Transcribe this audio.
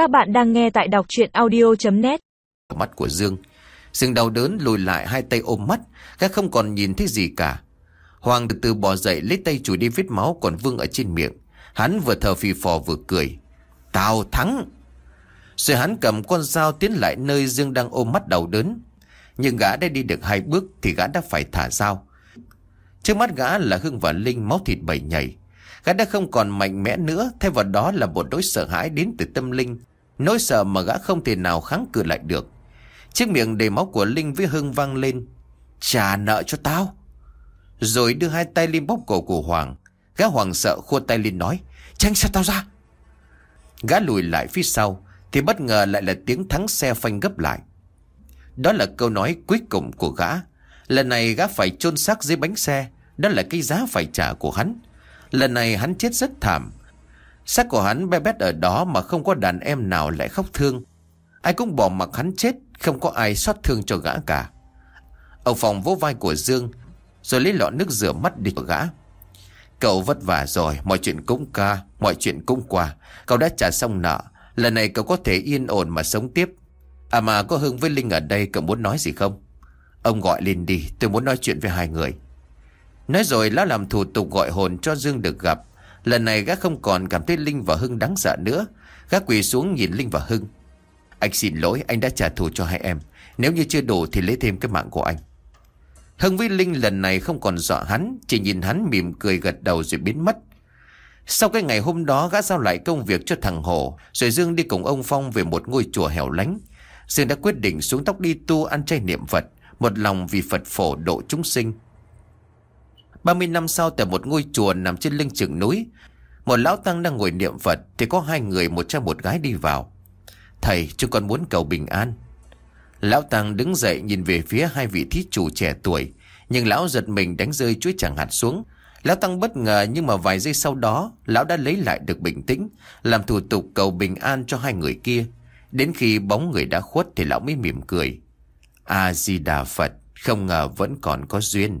Các bạn đang nghe tại đọc chuyện audio.net Mắt của Dương Dương đau đớn lùi lại hai tay ôm mắt Gã không còn nhìn thấy gì cả. Hoàng từ từ bò dậy, lấy tay chùi đi vết máu còn vương ở trên miệng. Hắn vừa thở phì phò vừa cười. Tao thắng! Rồi hắn cầm con dao tiến lại nơi Dương đang ôm mắt đau đớn. Nhưng gã đã đi được hai bước Thì gã đã phải thả dao. Trước mắt gã là Hưng và Linh máu thịt bầy nhảy. Gã đã không còn mạnh mẽ nữa, Thay vào đó là một nỗi sợ hãi đến từ tâm linh. Nỗi sợ mà gã không thể nào kháng cự lại được. Chiếc miệng đầy máu của Linh với Hưng vang lên. Trả nợ cho tao. Rồi đưa hai tay lên bóp cổ của Hoàng. Gã Hoàng sợ khua tay lên nói Tránh xa tao ra. Gã lùi lại phía sau, Thì bất ngờ lại là tiếng thắng xe phanh gấp lại. Đó là câu nói cuối cùng của gã. Lần này gã phải chôn xác dưới bánh xe. Đó là cái giá phải trả của hắn. Lần này hắn chết rất thảm. Xác của hắn bé bét ở đó mà không có đàn em nào lại khóc thương. Ai cũng bỏ mặc hắn chết, Không có ai xót thương cho gã cả. Ông Phòng vỗ vai của Dương, Rồi lấy lọ nước rửa mắt đi của gã. Cậu vất vả rồi, Mọi chuyện cũng ca, Mọi chuyện cũng qua. Cậu đã trả xong nợ, Lần này cậu có thể yên ổn mà sống tiếp. À mà có Hưng với Linh ở đây, cậu muốn nói gì không? Ông gọi lên đi, Tôi muốn nói chuyện với hai người. Nói rồi, lão làm thủ tục gọi hồn cho Dương được gặp. Lần này gã không còn cảm thấy Linh và Hưng đáng sợ nữa. Gã quỳ xuống nhìn Linh và Hưng. Anh xin lỗi, anh đã trả thù cho hai em. Nếu như chưa đủ thì lấy thêm cái mạng của anh. Hưng với Linh lần này không còn dọa hắn, Chỉ nhìn hắn mỉm cười gật đầu rồi biến mất. Sau cái ngày hôm đó, gã giao lại công việc cho thằng Hổ Rồi Dương đi cùng ông Phong về một ngôi chùa hẻo lánh. Dương đã quyết định xuống tóc đi tu ăn chay niệm Phật, Một lòng vì Phật phổ độ chúng sinh. 30 năm sau tại một ngôi chùa nằm trên lưng chừng núi, Một lão tăng đang ngồi niệm Phật Thì có hai người, một trai một gái đi vào. Thầy chúng con muốn cầu bình an. Lão tăng đứng dậy nhìn về phía hai vị thí chủ trẻ tuổi, Nhưng lão giật mình đánh rơi chuối chẳng hạt xuống. Lão tăng bất ngờ nhưng mà vài giây sau đó, Lão đã lấy lại được bình tĩnh, Làm thủ tục cầu bình an cho hai người kia. Đến khi bóng người đã khuất thì lão mới mỉm cười. A-di-đà Phật, Không ngờ vẫn còn có duyên.